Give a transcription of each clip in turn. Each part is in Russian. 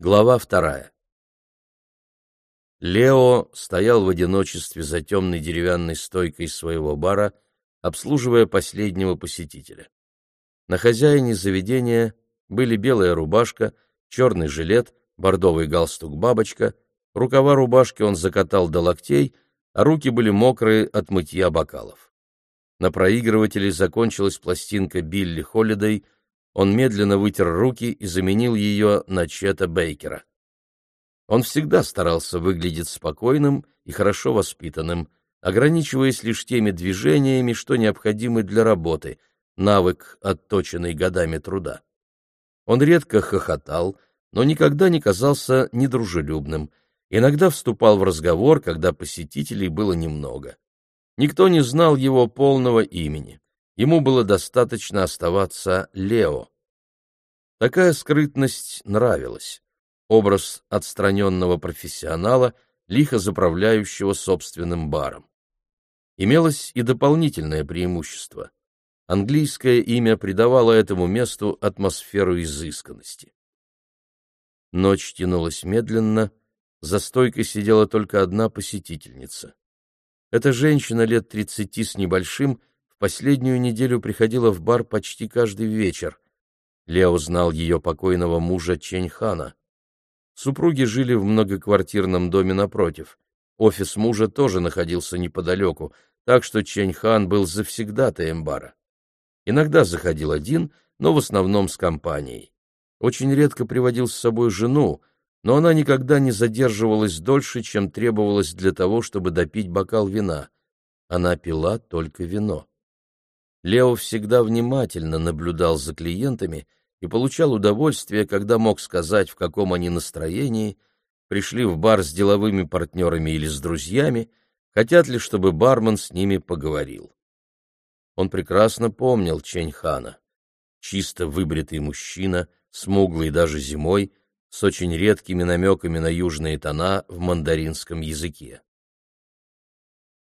Глава вторая. Лео стоял в одиночестве за темной деревянной стойкой своего бара, обслуживая последнего посетителя. На хозяине заведения были белая рубашка, черный жилет, бордовый галстук-бабочка, рукава рубашки он закатал до локтей, а руки были мокрые от мытья бокалов. На проигрывателе закончилась пластинка Билли Холлидей — он медленно вытер руки и заменил ее на Чета Бейкера. Он всегда старался выглядеть спокойным и хорошо воспитанным, ограничиваясь лишь теми движениями, что необходимы для работы, навык, отточенный годами труда. Он редко хохотал, но никогда не казался недружелюбным, иногда вступал в разговор, когда посетителей было немного. Никто не знал его полного имени. Ему было достаточно оставаться Лео. Такая скрытность нравилась. Образ отстраненного профессионала, лихо заправляющего собственным баром. Имелось и дополнительное преимущество. Английское имя придавало этому месту атмосферу изысканности. Ночь тянулась медленно, за стойкой сидела только одна посетительница. Эта женщина лет тридцати с небольшим последнюю неделю приходила в бар почти каждый вечер. Лео знал ее покойного мужа Ченьхана. Супруги жили в многоквартирном доме напротив. Офис мужа тоже находился неподалеку, так что Ченьхан был завсегдатаем бара. Иногда заходил один, но в основном с компанией. Очень редко приводил с собой жену, но она никогда не задерживалась дольше, чем требовалось для того, чтобы допить бокал вина. Она пила только вино. Лео всегда внимательно наблюдал за клиентами и получал удовольствие, когда мог сказать, в каком они настроении, пришли в бар с деловыми партнерами или с друзьями, хотят ли, чтобы бармен с ними поговорил. Он прекрасно помнил Ченьхана. Чисто выбритый мужчина, смуглый даже зимой, с очень редкими намеками на южные тона в мандаринском языке.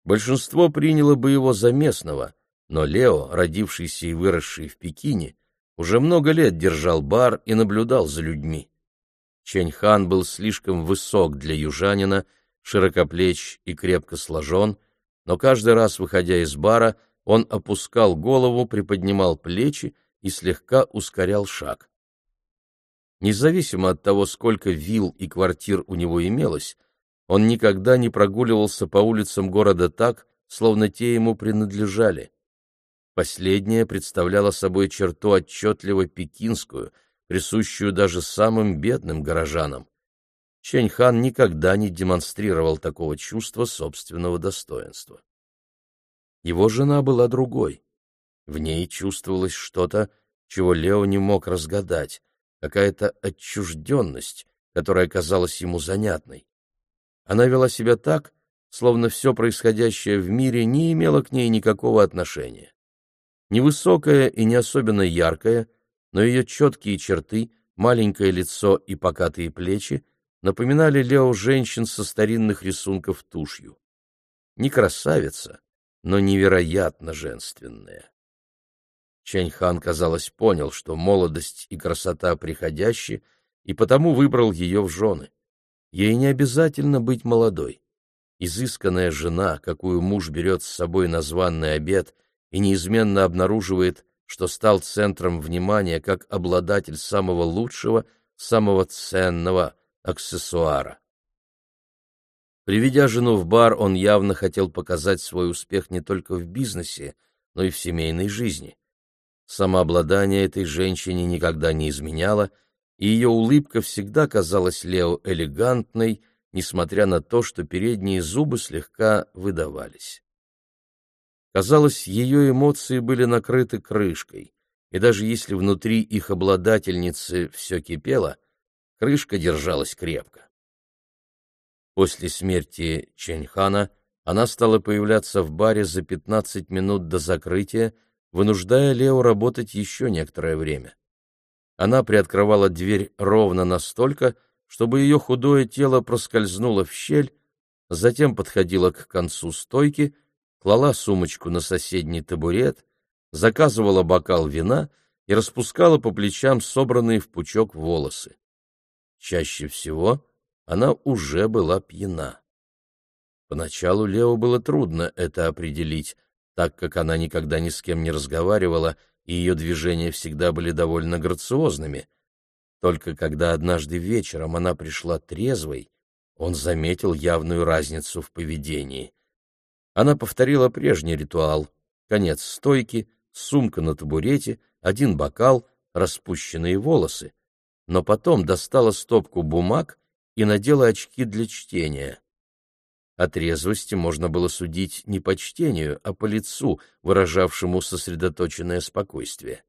Большинство приняло бы его за местного — но Лео, родившийся и выросший в Пекине, уже много лет держал бар и наблюдал за людьми. Чэнь-хан был слишком высок для южанина, широкоплеч и крепко сложен, но каждый раз, выходя из бара, он опускал голову, приподнимал плечи и слегка ускорял шаг. Независимо от того, сколько вилл и квартир у него имелось, он никогда не прогуливался по улицам города так, словно те ему принадлежали. Последняя представляла собой черту отчетливо пекинскую, присущую даже самым бедным горожанам. Чэнь-хан никогда не демонстрировал такого чувства собственного достоинства. Его жена была другой. В ней чувствовалось что-то, чего Лео не мог разгадать, какая-то отчужденность, которая казалась ему занятной. Она вела себя так, словно все происходящее в мире не имело к ней никакого отношения. Невысокая и не особенно яркая, но ее четкие черты, маленькое лицо и покатые плечи напоминали Лео женщин со старинных рисунков тушью. Не красавица, но невероятно женственная. Чэнь-хан, казалось, понял, что молодость и красота приходящие, и потому выбрал ее в жены. Ей не обязательно быть молодой. Изысканная жена, какую муж берет с собой на званный обед и неизменно обнаруживает, что стал центром внимания как обладатель самого лучшего, самого ценного аксессуара. Приведя жену в бар, он явно хотел показать свой успех не только в бизнесе, но и в семейной жизни. Самообладание этой женщине никогда не изменяло, и ее улыбка всегда казалась Лео элегантной, несмотря на то, что передние зубы слегка выдавались. Казалось, ее эмоции были накрыты крышкой, и даже если внутри их обладательницы все кипело, крышка держалась крепко. После смерти Ченьхана она стала появляться в баре за 15 минут до закрытия, вынуждая Лео работать еще некоторое время. Она приоткрывала дверь ровно настолько, чтобы ее худое тело проскользнуло в щель, затем подходила к концу стойки клала сумочку на соседний табурет, заказывала бокал вина и распускала по плечам собранные в пучок волосы. Чаще всего она уже была пьяна. Поначалу Лео было трудно это определить, так как она никогда ни с кем не разговаривала, и ее движения всегда были довольно грациозными. Только когда однажды вечером она пришла трезвой, он заметил явную разницу в поведении. Она повторила прежний ритуал. Конец стойки, сумка на табурете, один бокал, распущенные волосы. Но потом достала стопку бумаг и надела очки для чтения. О трезвости можно было судить не по чтению, а по лицу, выражавшему сосредоточенное спокойствие.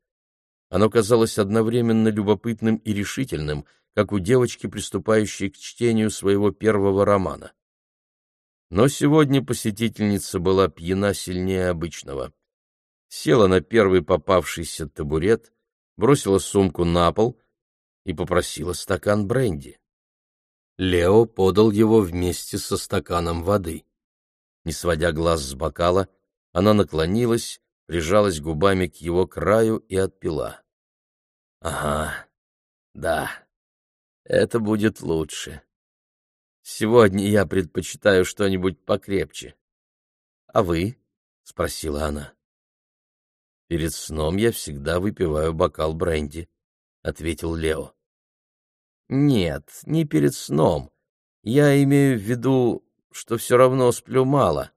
Оно казалось одновременно любопытным и решительным, как у девочки, приступающей к чтению своего первого романа. Но сегодня посетительница была пьяна сильнее обычного. Села на первый попавшийся табурет, бросила сумку на пол и попросила стакан бренди. Лео подал его вместе со стаканом воды. Не сводя глаз с бокала, она наклонилась, прижалась губами к его краю и отпила. — Ага, да, это будет лучше. Сегодня я предпочитаю что-нибудь покрепче. — А вы? — спросила она. — Перед сном я всегда выпиваю бокал бренди, — ответил Лео. Нет, не перед сном. Я имею в виду, что все равно сплю мало.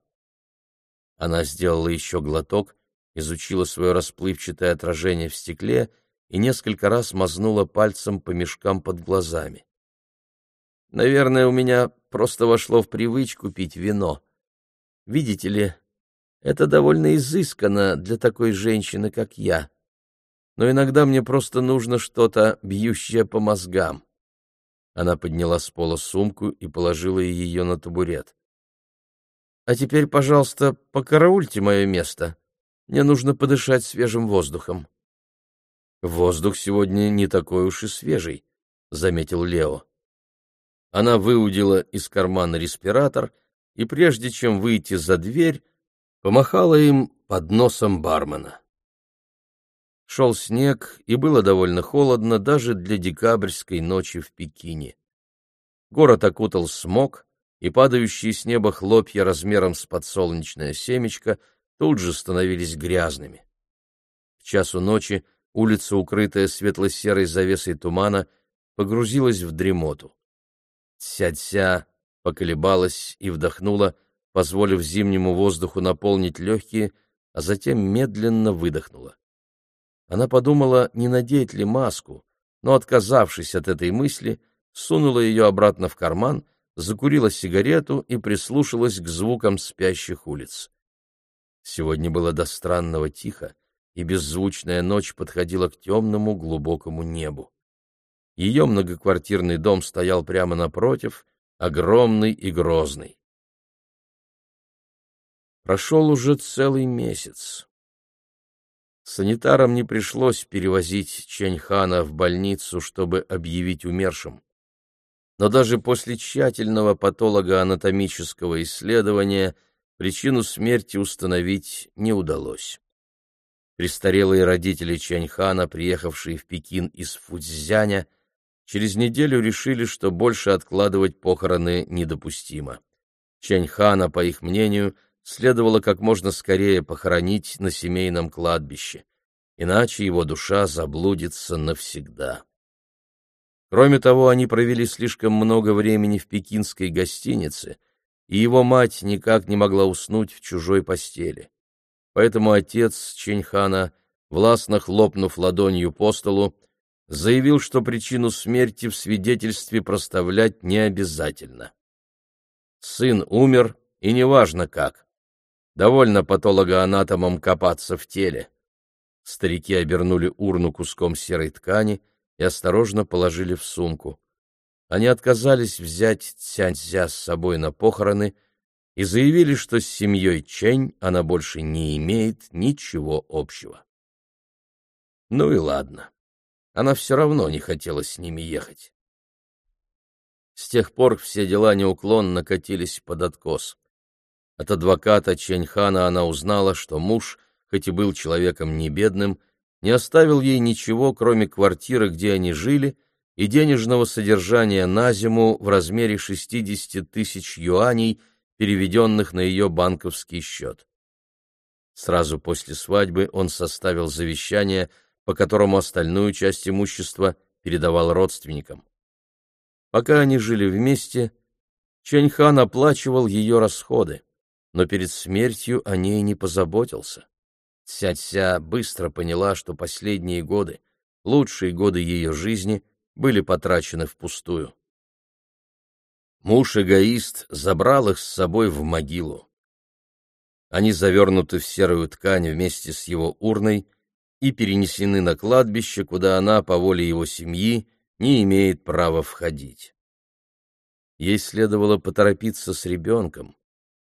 Она сделала еще глоток, изучила свое расплывчатое отражение в стекле и несколько раз мазнула пальцем по мешкам под глазами. Наверное, у меня просто вошло в привычку пить вино. Видите ли, это довольно изысканно для такой женщины, как я. Но иногда мне просто нужно что-то, бьющее по мозгам. Она подняла с пола сумку и положила ее на табурет. «А теперь, пожалуйста, покараульте мое место. Мне нужно подышать свежим воздухом». «Воздух сегодня не такой уж и свежий», — заметил Лео. Она выудила из кармана респиратор и, прежде чем выйти за дверь, помахала им под носом бармена. Шел снег, и было довольно холодно даже для декабрьской ночи в Пекине. Город окутал смог, и падающие с неба хлопья размером с подсолнечное семечко тут же становились грязными. К часу ночи улица, укрытая светло-серой завесой тумана, погрузилась в дремоту. Ця-ця поколебалась и вдохнула, позволив зимнему воздуху наполнить легкие, а затем медленно выдохнула. Она подумала, не надеть ли маску, но, отказавшись от этой мысли, сунула ее обратно в карман, закурила сигарету и прислушалась к звукам спящих улиц. Сегодня было до странного тихо, и беззвучная ночь подходила к темному глубокому небу. Ее многоквартирный дом стоял прямо напротив, огромный и грозный. Прошел уже целый месяц. Санитарам не пришлось перевозить Чэньхана в больницу, чтобы объявить умершим. Но даже после тщательного патологоанатомического исследования причину смерти установить не удалось. Престарелые родители Чэньхана, приехавшие в Пекин из Фуцзяня, через неделю решили, что больше откладывать похороны недопустимо. Чэньхана, по их мнению, — следовало как можно скорее похоронить на семейном кладбище, иначе его душа заблудится навсегда. Кроме того, они провели слишком много времени в пекинской гостинице, и его мать никак не могла уснуть в чужой постели. Поэтому отец Ченьхана, властно хлопнув ладонью по столу, заявил, что причину смерти в свидетельстве проставлять не обязательно. Сын умер, и неважно как. Довольно патологоанатомам копаться в теле. Старики обернули урну куском серой ткани и осторожно положили в сумку. Они отказались взять Цяньцзя с собой на похороны и заявили, что с семьей Чэнь она больше не имеет ничего общего. Ну и ладно. Она все равно не хотела с ними ехать. С тех пор все дела неуклонно катились под откос. От адвоката Ченьхана она узнала, что муж, хоть и был человеком не бедным, не оставил ей ничего, кроме квартиры, где они жили, и денежного содержания на зиму в размере 60 тысяч юаней, переведенных на ее банковский счет. Сразу после свадьбы он составил завещание, по которому остальную часть имущества передавал родственникам. Пока они жили вместе, Чэньхан оплачивал ее расходы, но перед смертью о ней не позаботился. Ця-Ця быстро поняла, что последние годы, лучшие годы ее жизни, были потрачены впустую. Муж-эгоист забрал их с собой в могилу. Они завернуты в серую ткань вместе с его урной и перенесены на кладбище, куда она, по воле его семьи, не имеет права входить. Ей следовало поторопиться с ребенком,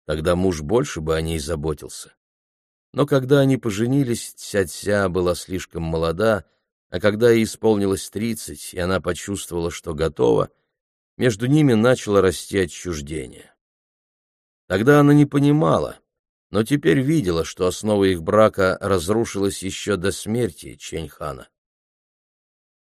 тогда муж больше бы о ней заботился. Но когда они поженились, Ця-Ця была слишком молода, а когда ей исполнилось тридцать, и она почувствовала, что готова, между ними начало расти отчуждение. Тогда она не понимала, но теперь видела, что основа их брака разрушилась еще до смерти Чэньхана.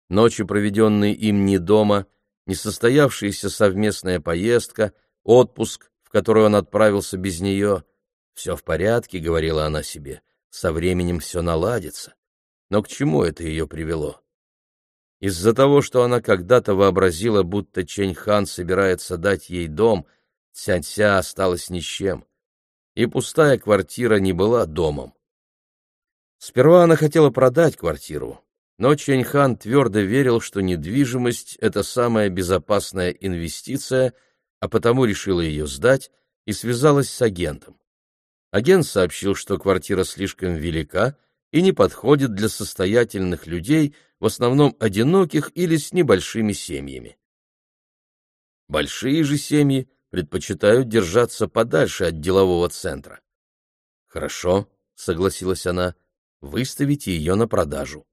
Ночи, проведенные им не дома, несостоявшаяся совместная поездка, отпуск, в который он отправился без нее, «Все в порядке», — говорила она себе, — «со временем все наладится». Но к чему это ее привело? Из-за того, что она когда-то вообразила, будто Чэнь-хан собирается дать ей дом, Цянь-ся осталась ни с чем. И пустая квартира не была домом. Сперва она хотела продать квартиру, но Чэнь-хан твердо верил, что недвижимость — это самая безопасная инвестиция, а потому решила ее сдать и связалась с агентом. Агент сообщил, что квартира слишком велика и не подходит для состоятельных людей, в основном одиноких или с небольшими семьями. Большие же семьи предпочитают держаться подальше от делового центра. «Хорошо», — согласилась она, — «выставите ее на продажу».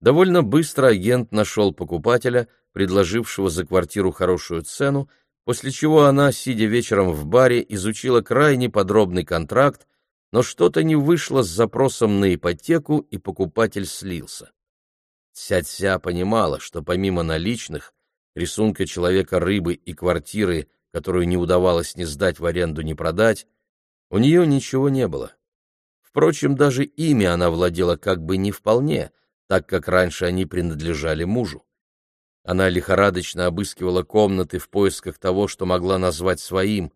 Довольно быстро агент нашел покупателя, предложившего за квартиру хорошую цену, после чего она, сидя вечером в баре, изучила крайне подробный контракт, но что-то не вышло с запросом на ипотеку, и покупатель слился. Ця-Ця понимала, что помимо наличных, рисунка человека-рыбы и квартиры, которую не удавалось ни сдать в аренду, ни продать, у нее ничего не было. Впрочем, даже ими она владела как бы не вполне, так как раньше они принадлежали мужу. Она лихорадочно обыскивала комнаты в поисках того, что могла назвать своим.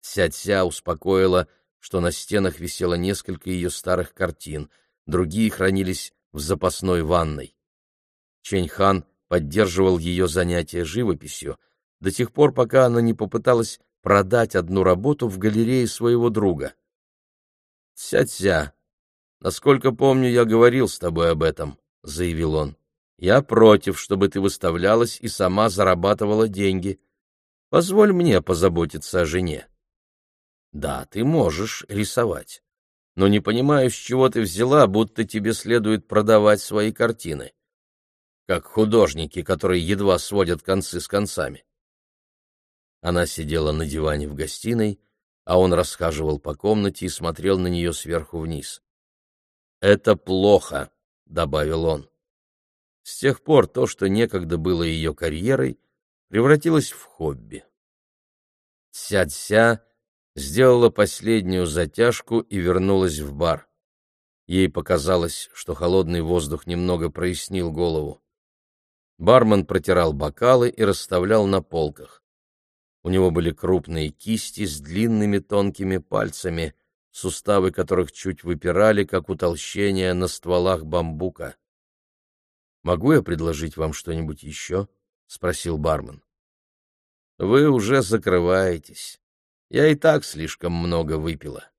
Ся-Ся успокоила, что на стенах висело несколько ее старых картин, другие хранились в запасной ванной. Чэнь-хан поддерживал ее занятия живописью до тех пор, пока она не попыталась продать одну работу в галерее своего друга. «Ся-Ся, насколько помню, я говорил с тобой об этом», — заявил он. Я против, чтобы ты выставлялась и сама зарабатывала деньги. Позволь мне позаботиться о жене. Да, ты можешь рисовать, но не понимаю, с чего ты взяла, будто тебе следует продавать свои картины. Как художники, которые едва сводят концы с концами. Она сидела на диване в гостиной, а он расхаживал по комнате и смотрел на нее сверху вниз. «Это плохо», — добавил он. С тех пор то, что некогда было ее карьерой, превратилось в хобби. Ся-Ся сделала последнюю затяжку и вернулась в бар. Ей показалось, что холодный воздух немного прояснил голову. Бармен протирал бокалы и расставлял на полках. У него были крупные кисти с длинными тонкими пальцами, суставы которых чуть выпирали, как утолщения на стволах бамбука. Могу я предложить вам что-нибудь еще? — спросил бармен. — Вы уже закрываетесь. Я и так слишком много выпила.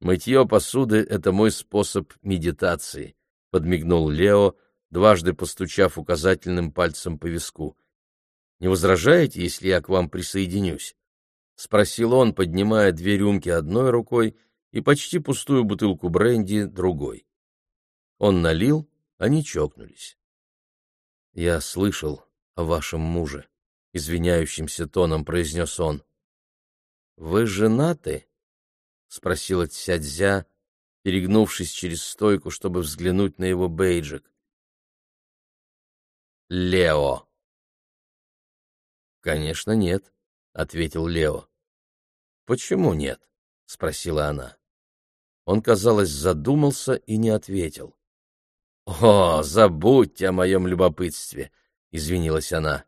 Мытье посуды — это мой способ медитации, — подмигнул Лео, дважды постучав указательным пальцем по виску. — Не возражаете, если я к вам присоединюсь? — спросил он, поднимая две рюмки одной рукой и почти пустую бутылку бренди другой. Он налил, они чокнулись. «Я слышал о вашем муже», — извиняющимся тоном произнес он. «Вы женаты?» — спросила Цядзя, перегнувшись через стойку, чтобы взглянуть на его бейджик. Лео?» «Конечно, нет», — ответил Лео. «Почему нет?» — спросила она. Он, казалось, задумался и не ответил. «О, забудьте о моем любопытстве», — извинилась она.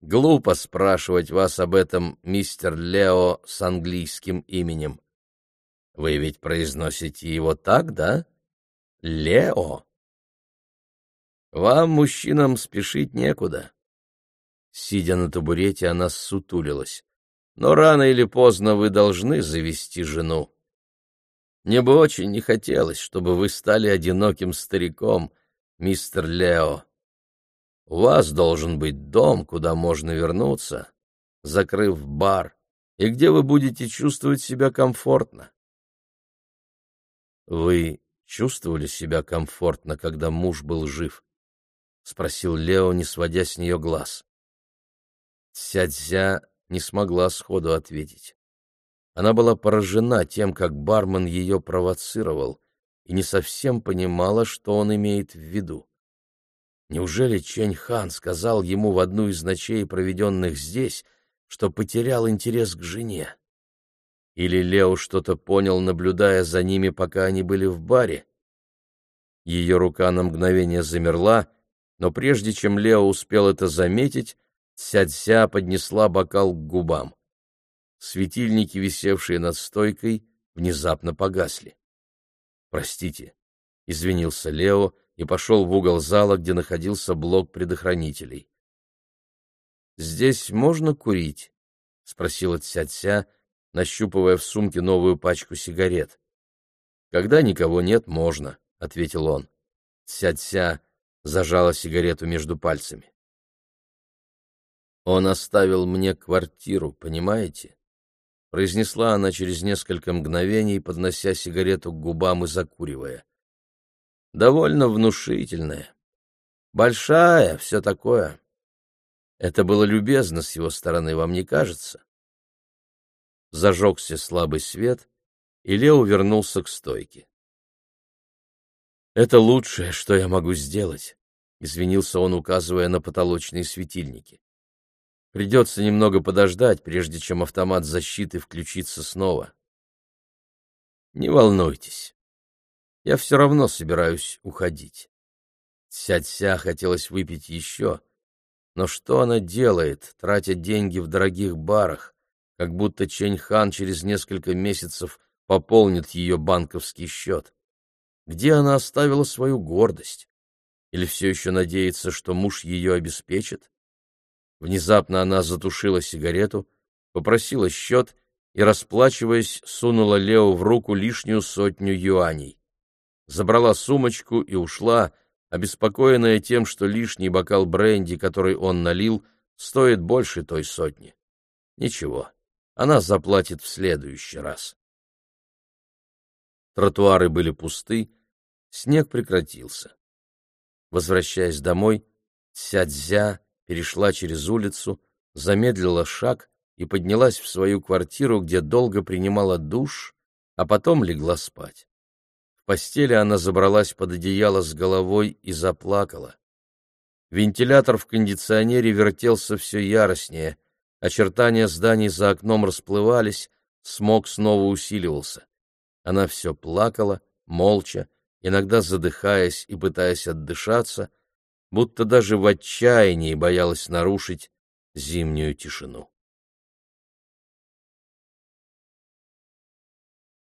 «Глупо спрашивать вас об этом, мистер Лео, с английским именем. Вы ведь произносите его так, да? Лео. Вам, мужчинам, спешить некуда. Сидя на табурете, она ссутулилась. Но рано или поздно вы должны завести жену. Мне бы очень не хотелось, чтобы вы стали одиноким стариком, мистер Лео. У вас должен быть дом, куда можно вернуться, закрыв бар, и где вы будете чувствовать себя комфортно. Вы чувствовали себя комфортно, когда муж был жив? спросил Лео, не сводя с нее глаз. Цядзя не смогла сходу ответить. Она была поражена тем, как бармен ее провоцировал, и не совсем понимала, что он имеет в виду. Неужели Чэнь Хан сказал ему в одну из ночей, проведенных здесь, что потерял интерес к жене? Или Лео что-то понял, наблюдая за ними, пока они были в баре? Ее рука на мгновение замерла, но прежде чем Лео успел это заметить, Цядься поднесла бокал к губам. Светильники, висевшие над стойкой, внезапно погасли. «Простите», — извинился Лео и пошел в угол зала, где находился блок предохранителей. «Здесь можно курить?» — спросила Цядься, нащупывая в сумке новую пачку сигарет. «Когда никого нет, можно», — ответил он. Ця-ця зажала сигарету между пальцами. «Он оставил мне квартиру, понимаете?» произнесла она через несколько мгновений, поднося сигарету к губам и закуривая. «Довольно внушительная. Большая, все такое. Это было любезно с его стороны, вам не кажется?» Зажегся слабый свет, и Лео вернулся к стойке. «Это лучшее, что я могу сделать», — извинился он, указывая на потолочные светильники. «Придется немного подождать, прежде чем автомат защиты включится снова». «Не волнуйтесь, я все равно собираюсь уходить». Сядь-ся хотелось выпить еще, но что она делает, тратя деньги в дорогих барах, как будто Чэнь-хан через несколько месяцев пополнит ее банковский счет. Где она оставила свою гордость? Или все еще надеется, что муж ее обеспечит? Внезапно она затушила сигарету, попросила счет и, расплачиваясь, сунула Лео в руку лишнюю сотню юаней. Забрала сумочку и ушла, обеспокоенная тем, что лишний бокал бренди, который он налил, стоит больше той сотни. Ничего, она заплатит в следующий раз. Тротуары были пусты, снег прекратился. Возвращаясь домой, Цядзя перешла через улицу, замедлила шаг и поднялась в свою квартиру, где долго принимала душ, а потом легла спать. В постели она забралась под одеяло с головой и заплакала. Вентилятор в кондиционере вертелся все яростнее, Очертания зданий за окном расплывались, смог снова усиливался. Она все плакала, молча, иногда задыхаясь и пытаясь отдышаться, будто даже в отчаянии боялась нарушить зимнюю тишину.